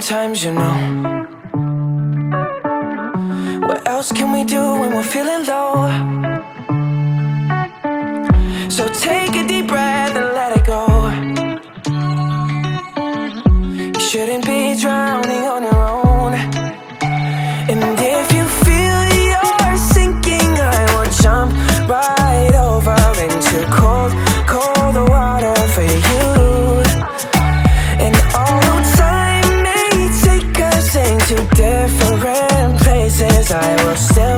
sometimes, you know. What else can we do when we're feeling low? So take a deep different places. I will still